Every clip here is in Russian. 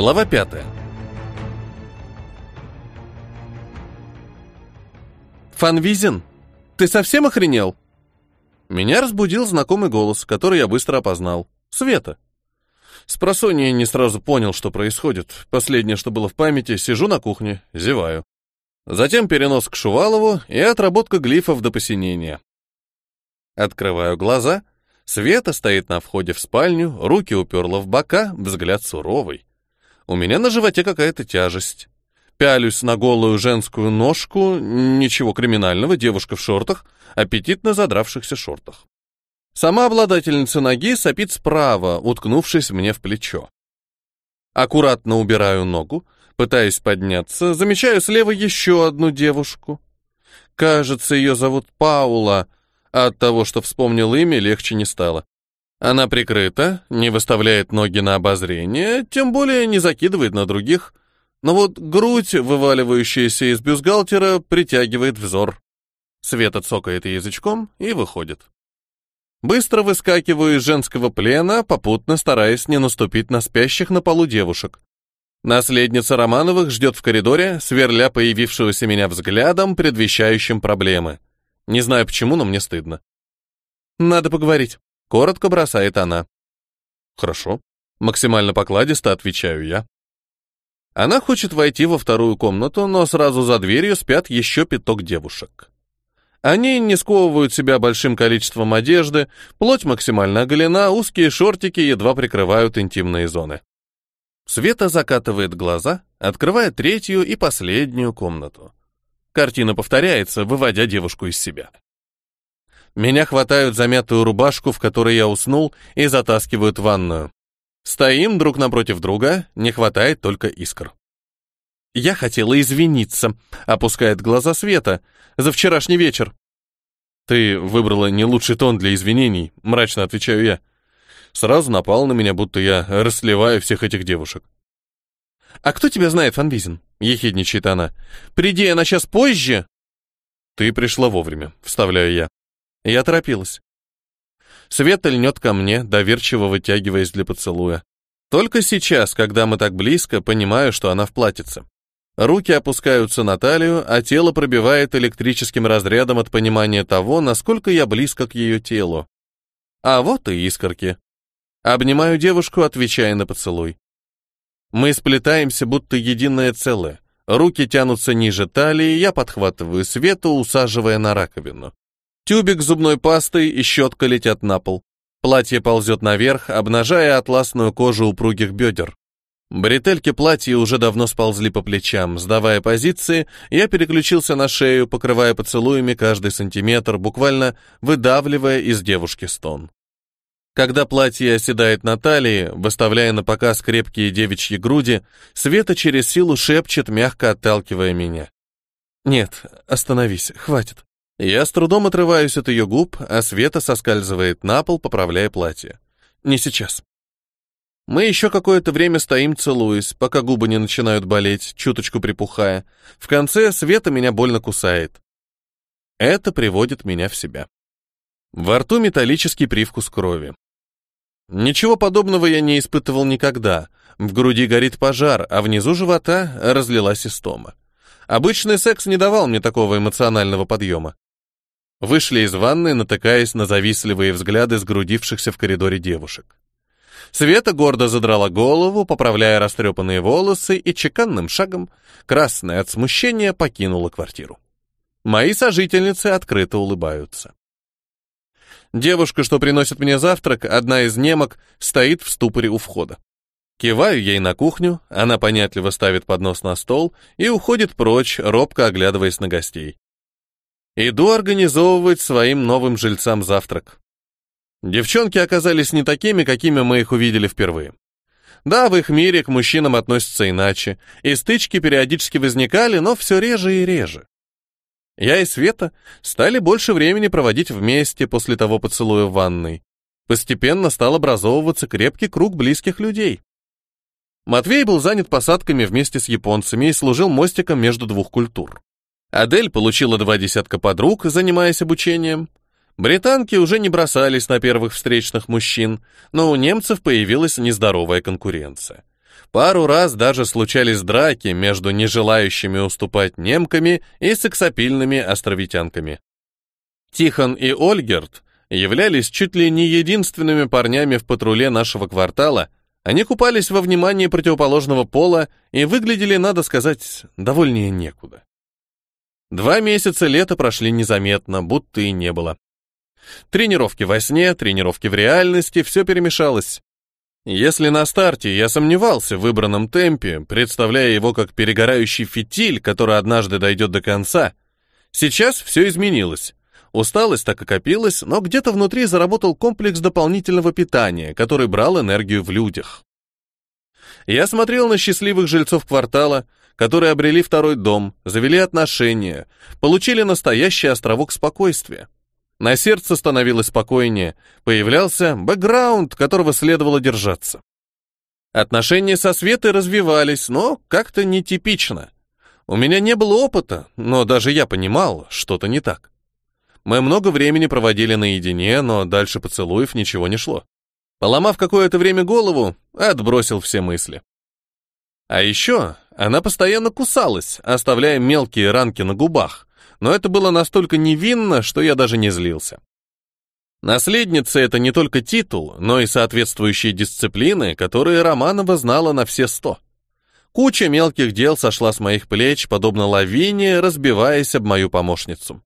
Глава пятая. «Фанвизин, ты совсем охренел?» Меня разбудил знакомый голос, который я быстро опознал. Света. С просонья не сразу понял, что происходит. Последнее, что было в памяти, сижу на кухне, зеваю. Затем перенос к Шувалову и отработка глифов до посинения. Открываю глаза. Света стоит на входе в спальню, руки уперла в бока, взгляд суровый. У меня на животе какая-то тяжесть. Пялюсь на голую женскую ножку, ничего криминального, девушка в шортах, аппетитно задравшихся шортах. Сама обладательница ноги сопит справа, уткнувшись мне в плечо. Аккуратно убираю ногу, пытаюсь подняться, замечаю слева еще одну девушку. Кажется, ее зовут Паула, а от того, что вспомнил имя, легче не стало. Она прикрыта, не выставляет ноги на обозрение, тем более не закидывает на других, но вот грудь, вываливающаяся из бюстгальтера, притягивает взор. Света цокает язычком и выходит. Быстро выскакиваю из женского плена, попутно стараясь не наступить на спящих на полу девушек. Наследница Романовых ждет в коридоре, сверля появившегося меня взглядом, предвещающим проблемы. Не знаю почему, но мне стыдно. «Надо поговорить», — коротко бросает она. «Хорошо», — максимально покладисто отвечаю я. Она хочет войти во вторую комнату, но сразу за дверью спят еще пяток девушек. Они не сковывают себя большим количеством одежды, плоть максимально оголена, узкие шортики едва прикрывают интимные зоны. Света закатывает глаза, открывая третью и последнюю комнату. Картина повторяется, выводя девушку из себя. Меня хватают замятую рубашку, в которой я уснул, и затаскивают в ванную. Стоим друг напротив друга, не хватает только искр. Я хотела извиниться, опускает глаза Света, за вчерашний вечер. Ты выбрала не лучший тон для извинений, мрачно отвечаю я. Сразу напал на меня, будто я расслеваю всех этих девушек. А кто тебя знает, Фанвизин? ехидничает она. Приди я на час позже. Ты пришла вовремя, вставляю я. Я торопилась. Света льнет ко мне, доверчиво вытягиваясь для поцелуя. Только сейчас, когда мы так близко, понимаю, что она в платьице. Руки опускаются на талию, а тело пробивает электрическим разрядом от понимания того, насколько я близко к ее телу. А вот и искорки. Обнимаю девушку, отвечая на поцелуй. Мы сплетаемся, будто единое целое. Руки тянутся ниже талии, я подхватываю Свету, усаживая на раковину. Тюбик зубной пастой и щетка летят на пол. Платье ползет наверх, обнажая атласную кожу упругих бедер. Бретельки платья уже давно сползли по плечам. Сдавая позиции, я переключился на шею, покрывая поцелуями каждый сантиметр, буквально выдавливая из девушки стон. Когда платье оседает на талии, выставляя на показ крепкие девичьи груди, Света через силу шепчет, мягко отталкивая меня. «Нет, остановись, хватит». Я с трудом отрываюсь от ее губ, а Света соскальзывает на пол, поправляя платье. «Не сейчас». Мы еще какое-то время стоим, целуясь, пока губы не начинают болеть, чуточку припухая. В конце Света меня больно кусает. Это приводит меня в себя. Во рту металлический привкус крови. Ничего подобного я не испытывал никогда. В груди горит пожар, а внизу живота разлилась истома. Обычный секс не давал мне такого эмоционального подъема. Вышли из ванны, натыкаясь на завистливые взгляды сгрудившихся в коридоре девушек. Света гордо задрала голову, поправляя растрепанные волосы, и чеканным шагом, красная от смущения, покинула квартиру. Мои сожительницы открыто улыбаются. Девушка, что приносит мне завтрак, одна из немок, стоит в ступоре у входа. Киваю ей на кухню, она понятливо ставит поднос на стол и уходит прочь, робко оглядываясь на гостей. Иду организовывать своим новым жильцам завтрак. Девчонки оказались не такими, какими мы их увидели впервые. Да, в их мире к мужчинам относятся иначе, и стычки периодически возникали, но все реже и реже. Я и Света стали больше времени проводить вместе после того поцелуя в ванной. Постепенно стал образовываться крепкий круг близких людей. Матвей был занят посадками вместе с японцами и служил мостиком между двух культур. Адель получила два десятка подруг, занимаясь обучением, Британки уже не бросались на первых встречных мужчин, но у немцев появилась нездоровая конкуренция. Пару раз даже случались драки между нежелающими уступать немками и сексапильными островитянками. Тихон и Ольгерт являлись чуть ли не единственными парнями в патруле нашего квартала, они купались во внимании противоположного пола и выглядели, надо сказать, довольнее некуда. Два месяца лета прошли незаметно, будто и не было. Тренировки во сне, тренировки в реальности, все перемешалось. Если на старте я сомневался в выбранном темпе, представляя его как перегорающий фитиль, который однажды дойдет до конца, сейчас все изменилось. Усталость так и копилась, но где-то внутри заработал комплекс дополнительного питания, который брал энергию в людях. Я смотрел на счастливых жильцов квартала, которые обрели второй дом, завели отношения, получили настоящий островок спокойствия. На сердце становилось спокойнее, появлялся бэкграунд, которого следовало держаться. Отношения со Светой развивались, но как-то нетипично. У меня не было опыта, но даже я понимал, что-то не так. Мы много времени проводили наедине, но дальше поцелуев ничего не шло. Поломав какое-то время голову, отбросил все мысли. А еще она постоянно кусалась, оставляя мелкие ранки на губах, но это было настолько невинно, что я даже не злился. Наследница — это не только титул, но и соответствующие дисциплины, которые Романова знала на все сто. Куча мелких дел сошла с моих плеч, подобно лавине, разбиваясь об мою помощницу.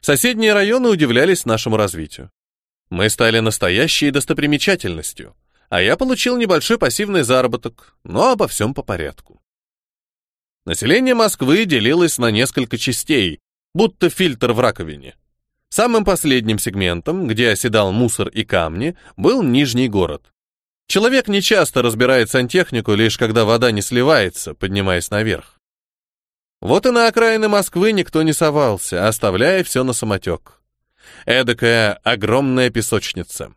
Соседние районы удивлялись нашему развитию. Мы стали настоящей достопримечательностью, а я получил небольшой пассивный заработок, но обо всем по порядку. Население Москвы делилось на несколько частей, будто фильтр в раковине. Самым последним сегментом, где оседал мусор и камни, был Нижний город. Человек не часто разбирает сантехнику, лишь когда вода не сливается, поднимаясь наверх. Вот и на окраины Москвы никто не совался, оставляя все на самотек. Эдакая огромная песочница.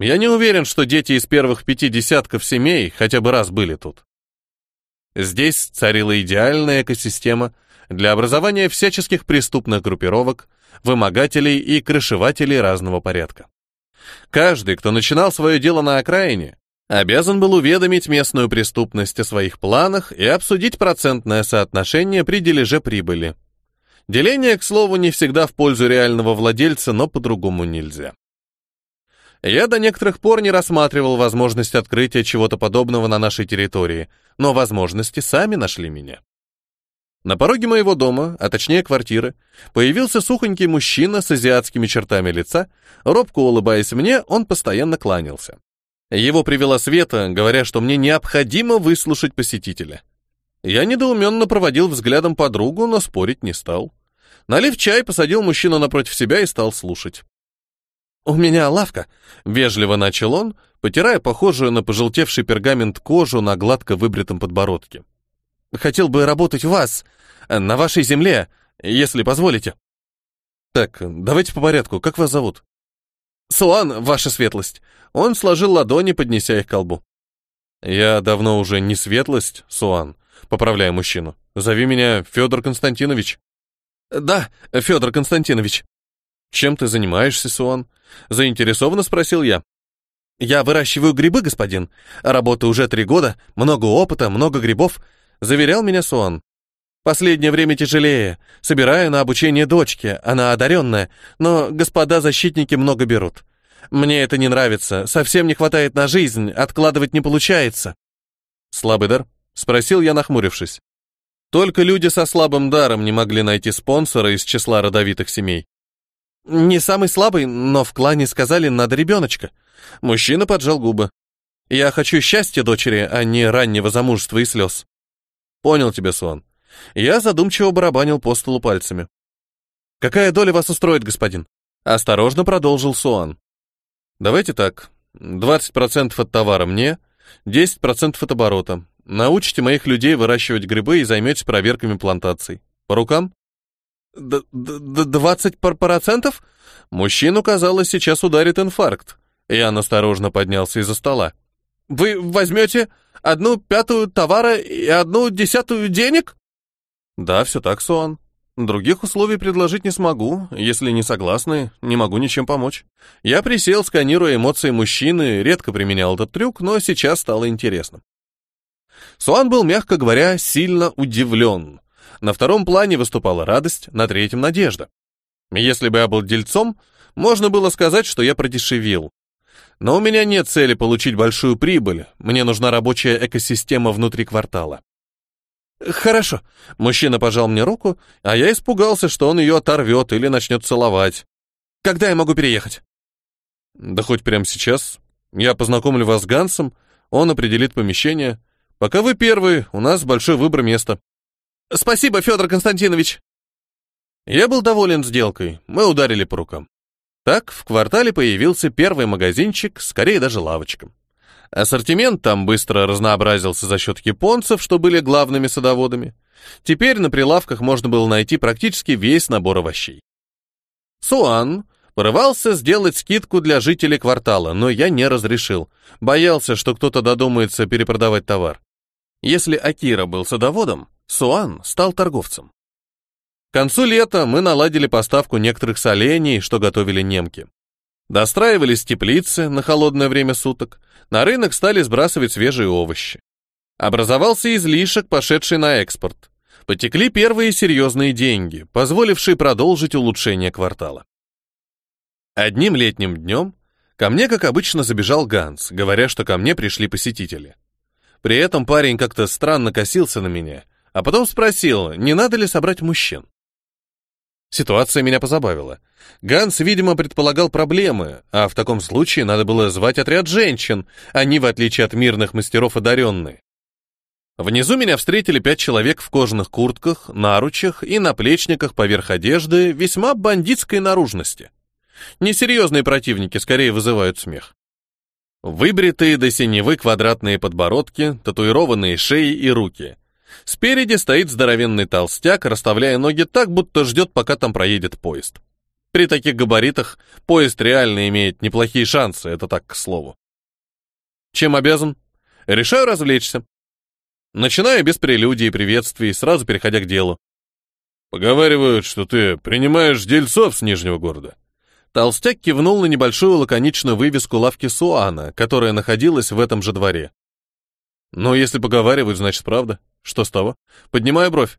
Я не уверен, что дети из первых пяти десятков семей хотя бы раз были тут. Здесь царила идеальная экосистема для образования всяческих преступных группировок, вымогателей и крышевателей разного порядка. Каждый, кто начинал свое дело на окраине, обязан был уведомить местную преступность о своих планах и обсудить процентное соотношение при дележе прибыли. Деление, к слову, не всегда в пользу реального владельца, но по-другому нельзя. Я до некоторых пор не рассматривал возможность открытия чего-то подобного на нашей территории, но возможности сами нашли меня. На пороге моего дома, а точнее квартиры, появился сухонький мужчина с азиатскими чертами лица, робко улыбаясь мне, он постоянно кланялся. Его привела Света, говоря, что мне необходимо выслушать посетителя. Я недоуменно проводил взглядом подругу, но спорить не стал. Налив чай, посадил мужчину напротив себя и стал слушать. «У меня лавка», — вежливо начал он, потирая похожую на пожелтевший пергамент кожу на гладко выбритом подбородке. «Хотел бы работать у вас, на вашей земле, если позволите». «Так, давайте по порядку. Как вас зовут?» «Суан, ваша светлость». Он сложил ладони, поднеся их к колбу. «Я давно уже не светлость, Суан», — поправляя мужчину. «Зови меня Федор Константинович». «Да, Федор Константинович». «Чем ты занимаешься, Суан?» — заинтересованно спросил я. «Я выращиваю грибы, господин. Работаю уже три года, много опыта, много грибов», — заверял меня Суан. «Последнее время тяжелее. Собираю на обучение дочки, она одаренная, но господа защитники много берут. Мне это не нравится, совсем не хватает на жизнь, откладывать не получается». «Слабый дар?» — спросил я, нахмурившись. Только люди со слабым даром не могли найти спонсора из числа родовитых семей. Не самый слабый, но в клане сказали, надо ребеночка. Мужчина поджал губы. Я хочу счастья дочери, а не раннего замужества и слез. Понял тебя, Суан. Я задумчиво барабанил по столу пальцами. Какая доля вас устроит, господин? Осторожно продолжил Суан. Давайте так. 20% от товара мне, 10% от оборота. Научите моих людей выращивать грибы и займетесь проверками плантаций. По рукам? «Двадцать процентов?» Мужчину, казалось, сейчас ударит инфаркт. Я осторожно поднялся из-за стола. «Вы возьмете одну пятую товара и одну десятую денег?» «Да, все так, Суан. Других условий предложить не смогу. Если не согласны, не могу ничем помочь. Я присел, сканируя эмоции мужчины, редко применял этот трюк, но сейчас стало интересно. Суан был, мягко говоря, сильно удивлен. На втором плане выступала радость, на третьем — надежда. Если бы я был дельцом, можно было сказать, что я продешевил. Но у меня нет цели получить большую прибыль, мне нужна рабочая экосистема внутри квартала. «Хорошо», — мужчина пожал мне руку, а я испугался, что он ее оторвет или начнет целовать. «Когда я могу переехать?» «Да хоть прямо сейчас. Я познакомлю вас с Гансом, он определит помещение. Пока вы первый, у нас большой выбор места». «Спасибо, Федор Константинович!» Я был доволен сделкой, мы ударили по рукам. Так в квартале появился первый магазинчик, скорее даже лавочка. Ассортимент там быстро разнообразился за счет японцев, что были главными садоводами. Теперь на прилавках можно было найти практически весь набор овощей. Суан порывался сделать скидку для жителей квартала, но я не разрешил. Боялся, что кто-то додумается перепродавать товар. Если Акира был садоводом, Суан стал торговцем. К концу лета мы наладили поставку некоторых солений, что готовили немки. Достраивались теплицы на холодное время суток, на рынок стали сбрасывать свежие овощи. Образовался излишек, пошедший на экспорт. Потекли первые серьезные деньги, позволившие продолжить улучшение квартала. Одним летним днем ко мне, как обычно, забежал Ганс, говоря, что ко мне пришли посетители. При этом парень как-то странно косился на меня, а потом спросил, не надо ли собрать мужчин. Ситуация меня позабавила. Ганс, видимо, предполагал проблемы, а в таком случае надо было звать отряд женщин, они, в отличие от мирных мастеров, одаренные. Внизу меня встретили пять человек в кожаных куртках, наручах и наплечниках поверх одежды весьма бандитской наружности. Несерьезные противники скорее вызывают смех. Выбритые до синевы квадратные подбородки, татуированные шеи и руки — Спереди стоит здоровенный толстяк, расставляя ноги так, будто ждет, пока там проедет поезд. При таких габаритах поезд реально имеет неплохие шансы, это так, к слову. Чем обязан? Решаю развлечься. Начинаю без прелюдий и приветствий, сразу переходя к делу. Поговаривают, что ты принимаешь дельцов с Нижнего города. Толстяк кивнул на небольшую лаконичную вывеску лавки Суана, которая находилась в этом же дворе. Но если поговаривают, значит правда. Что с того? Поднимаю бровь.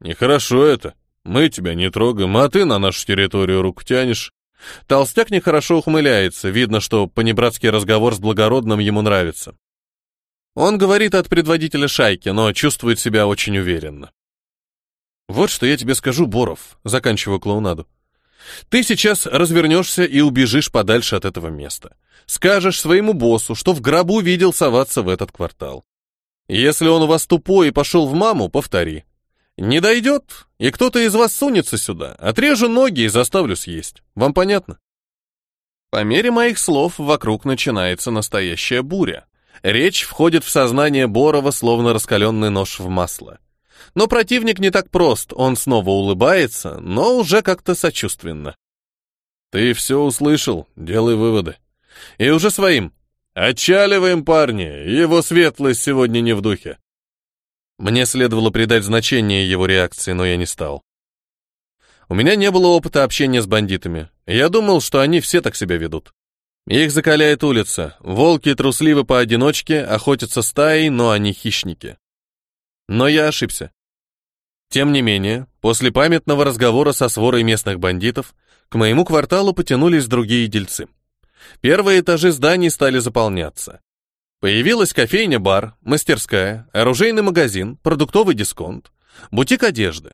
Нехорошо это. Мы тебя не трогаем, а ты на нашу территорию руку тянешь. Толстяк нехорошо ухмыляется, видно, что понебратский разговор с благородным ему нравится. Он говорит от предводителя шайки, но чувствует себя очень уверенно. Вот что я тебе скажу, Боров, заканчиваю клоунаду. Ты сейчас развернешься и убежишь подальше от этого места. Скажешь своему боссу, что в гробу видел соваться в этот квартал. Если он у вас тупой и пошел в маму, повтори. Не дойдет, и кто-то из вас сунется сюда, отрежу ноги и заставлю съесть. Вам понятно? По мере моих слов вокруг начинается настоящая буря. Речь входит в сознание Борова, словно раскаленный нож в масло. Но противник не так прост, он снова улыбается, но уже как-то сочувственно. Ты все услышал, делай выводы. И уже своим. «Отчаливаем, парни! Его светлость сегодня не в духе!» Мне следовало придать значение его реакции, но я не стал. У меня не было опыта общения с бандитами. Я думал, что они все так себя ведут. Их закаляет улица. Волки трусливы поодиночке, охотятся стаей, но они хищники. Но я ошибся. Тем не менее, после памятного разговора со сворой местных бандитов, к моему кварталу потянулись другие дельцы. Первые этажи зданий стали заполняться. Появилась кофейня-бар, мастерская, оружейный магазин, продуктовый дисконт, бутик одежды.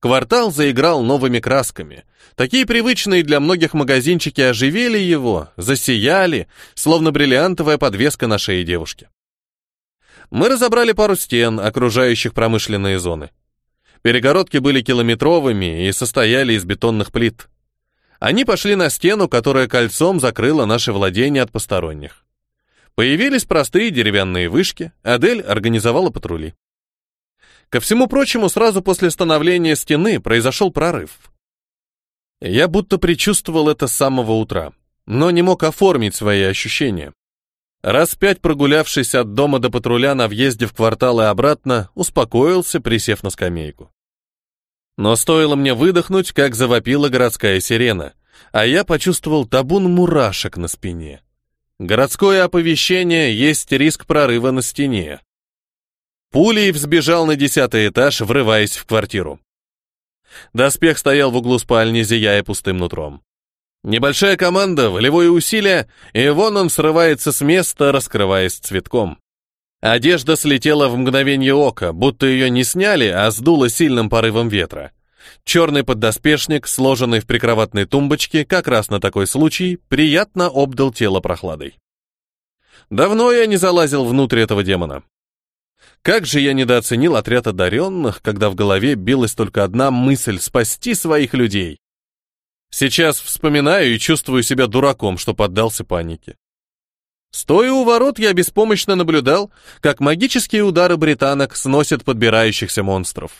Квартал заиграл новыми красками. Такие привычные для многих магазинчики оживили его, засияли, словно бриллиантовая подвеска на шее девушки. Мы разобрали пару стен, окружающих промышленные зоны. Перегородки были километровыми и состояли из бетонных плит. Они пошли на стену, которая кольцом закрыла наше владение от посторонних. Появились простые деревянные вышки, Адель организовала патрули. Ко всему прочему, сразу после становления стены произошел прорыв. Я будто предчувствовал это с самого утра, но не мог оформить свои ощущения. Раз пять прогулявшись от дома до патруля на въезде в квартал и обратно, успокоился, присев на скамейку. Но стоило мне выдохнуть, как завопила городская сирена, а я почувствовал табун мурашек на спине. Городское оповещение есть риск прорыва на стене. Пулей взбежал на десятый этаж, врываясь в квартиру. Доспех стоял в углу спальни, зияя пустым нутром. Небольшая команда, волевое усилие, и вон он срывается с места, раскрываясь цветком. Одежда слетела в мгновение ока, будто ее не сняли, а сдуло сильным порывом ветра. Черный поддоспешник, сложенный в прикроватной тумбочке, как раз на такой случай, приятно обдал тело прохладой. Давно я не залазил внутрь этого демона. Как же я недооценил отряд одаренных, когда в голове билась только одна мысль — спасти своих людей. Сейчас вспоминаю и чувствую себя дураком, что поддался панике. Стоя у ворот, я беспомощно наблюдал, как магические удары британок сносят подбирающихся монстров.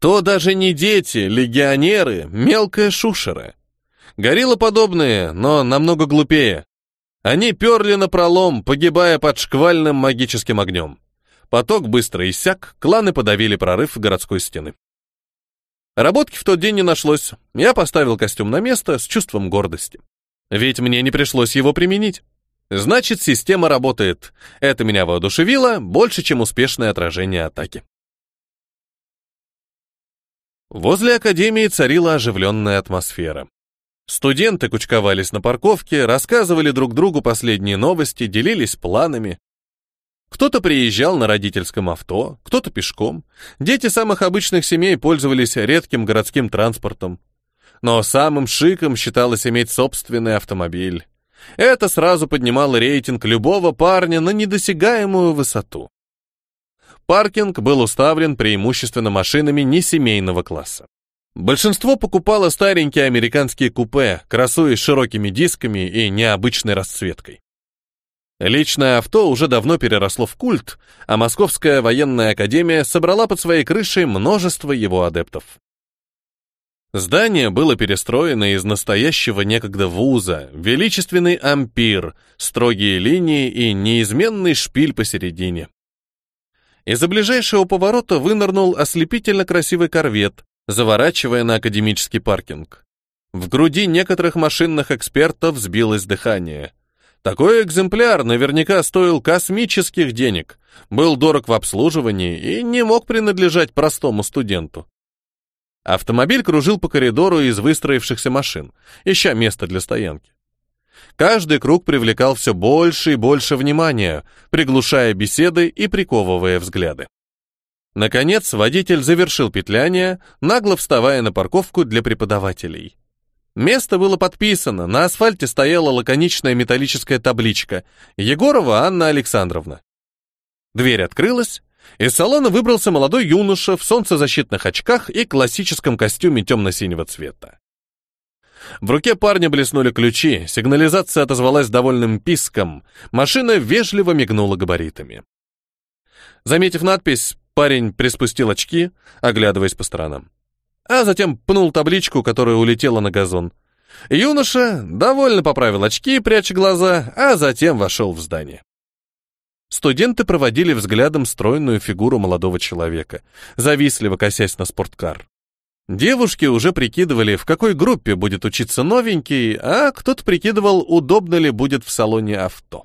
То даже не дети, легионеры, мелкая шушера. Гориллоподобные, но намного глупее. Они перли на пролом, погибая под шквальным магическим огнем. Поток быстро иссяк, кланы подавили прорыв городской стены. Работки в тот день не нашлось. Я поставил костюм на место с чувством гордости. Ведь мне не пришлось его применить. Значит, система работает. Это меня воодушевило больше, чем успешное отражение атаки. Возле академии царила оживленная атмосфера. Студенты кучковались на парковке, рассказывали друг другу последние новости, делились планами. Кто-то приезжал на родительском авто, кто-то пешком. Дети самых обычных семей пользовались редким городским транспортом. Но самым шиком считалось иметь собственный автомобиль. Это сразу поднимало рейтинг любого парня на недосягаемую высоту. Паркинг был уставлен преимущественно машинами несемейного класса. Большинство покупало старенькие американские купе, красуясь широкими дисками и необычной расцветкой. Личное авто уже давно переросло в культ, а Московская военная академия собрала под своей крышей множество его адептов. Здание было перестроено из настоящего некогда вуза, величественный ампир, строгие линии и неизменный шпиль посередине. Из-за ближайшего поворота вынырнул ослепительно красивый корвет, заворачивая на академический паркинг. В груди некоторых машинных экспертов сбилось дыхание. Такой экземпляр наверняка стоил космических денег, был дорог в обслуживании и не мог принадлежать простому студенту. Автомобиль кружил по коридору из выстроившихся машин, ища место для стоянки. Каждый круг привлекал все больше и больше внимания, приглушая беседы и приковывая взгляды. Наконец, водитель завершил петляние, нагло вставая на парковку для преподавателей. Место было подписано, на асфальте стояла лаконичная металлическая табличка «Егорова Анна Александровна». Дверь открылась, из салона выбрался молодой юноша в солнцезащитных очках и классическом костюме темно-синего цвета. В руке парня блеснули ключи, сигнализация отозвалась довольным писком, машина вежливо мигнула габаритами. Заметив надпись, парень приспустил очки, оглядываясь по сторонам. А затем пнул табличку, которая улетела на газон. Юноша довольно поправил очки, пряча глаза, а затем вошел в здание. Студенты проводили взглядом стройную фигуру молодого человека, завистливо косясь на спорткар. Девушки уже прикидывали, в какой группе будет учиться новенький, а кто-то прикидывал, удобно ли будет в салоне авто.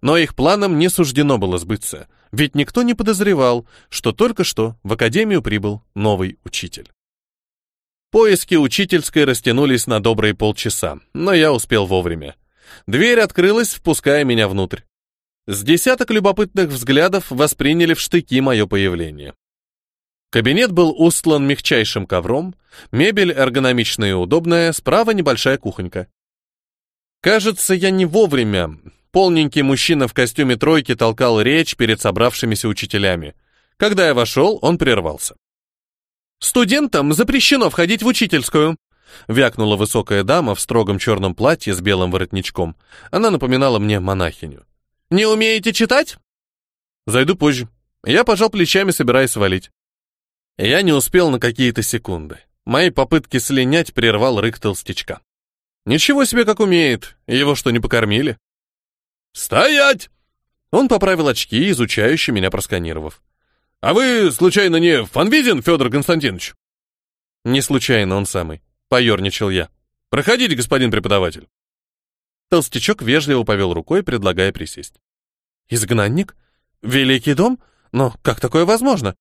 Но их планам не суждено было сбыться, ведь никто не подозревал, что только что в академию прибыл новый учитель. Поиски учительской растянулись на добрые полчаса, но я успел вовремя. Дверь открылась, впуская меня внутрь. С десяток любопытных взглядов восприняли в штыки мое появление. Кабинет был устлан мягчайшим ковром, мебель эргономичная и удобная, справа небольшая кухонька. Кажется, я не вовремя. Полненький мужчина в костюме тройки толкал речь перед собравшимися учителями. Когда я вошел, он прервался. «Студентам запрещено входить в учительскую», — вякнула высокая дама в строгом черном платье с белым воротничком. Она напоминала мне монахиню. «Не умеете читать?» «Зайду позже». Я пожал плечами, собираясь свалить. Я не успел на какие-то секунды. Мои попытки слинять прервал рык толстячка. Ничего себе, как умеет. Его что, не покормили? «Стоять!» Он поправил очки, изучающе меня просканировав. «А вы, случайно, не Фанвизин, Федор Константинович?» «Не случайно, он самый», — поерничал я. «Проходите, господин преподаватель». Толстячок вежливо повел рукой, предлагая присесть. «Изгнанник? Великий дом? Но как такое возможно?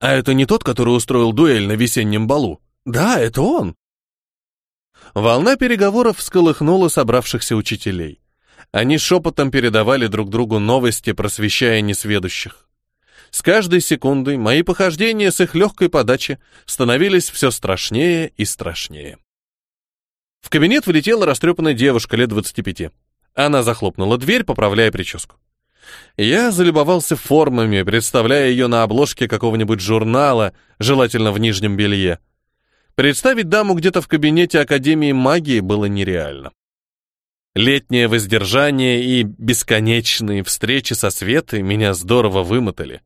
А это не тот, который устроил дуэль на весеннем балу? Да, это он!» Волна переговоров всколыхнула собравшихся учителей. Они шепотом передавали друг другу новости, просвещая несведущих. С каждой секундой мои похождения с их легкой подачи становились все страшнее и страшнее. В кабинет влетела растрепанная девушка лет 25. Она захлопнула дверь, поправляя прическу. Я залюбовался формами, представляя ее на обложке какого-нибудь журнала, желательно в нижнем белье. Представить даму где-то в кабинете Академии магии было нереально. Летнее воздержание и бесконечные встречи со Светой меня здорово вымотали.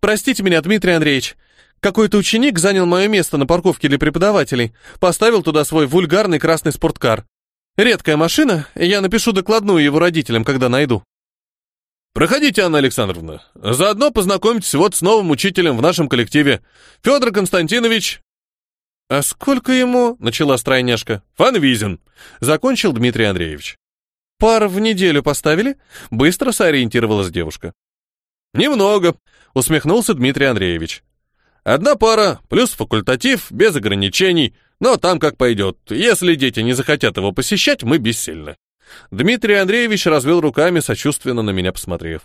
«Простите меня, Дмитрий Андреевич, какой-то ученик занял мое место на парковке для преподавателей, поставил туда свой вульгарный красный спорткар. Редкая машина, я напишу докладную его родителям, когда найду». «Проходите, Анна Александровна. Заодно познакомьтесь вот с новым учителем в нашем коллективе. Федор Константинович «А сколько ему?» — начала стройняшка. «Фанвизин», — закончил Дмитрий Андреевич. «Пар в неделю поставили?» — быстро сориентировалась девушка. «Немного», — усмехнулся Дмитрий Андреевич. «Одна пара, плюс факультатив, без ограничений, но там как пойдет. Если дети не захотят его посещать, мы бессильны». Дмитрий Андреевич развел руками, сочувственно на меня посмотрев.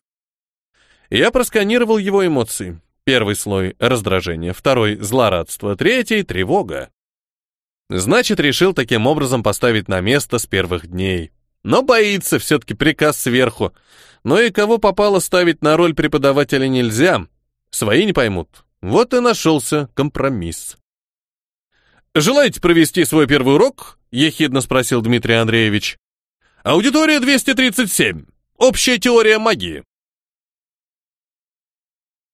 Я просканировал его эмоции. Первый слой — раздражение, второй — злорадство, третий — тревога. Значит, решил таким образом поставить на место с первых дней. Но боится все-таки приказ сверху. Но и кого попало ставить на роль преподавателя нельзя. Свои не поймут. Вот и нашелся компромисс. «Желаете провести свой первый урок?» — ехидно спросил Дмитрий Андреевич. «Аудитория 237. Общая теория магии».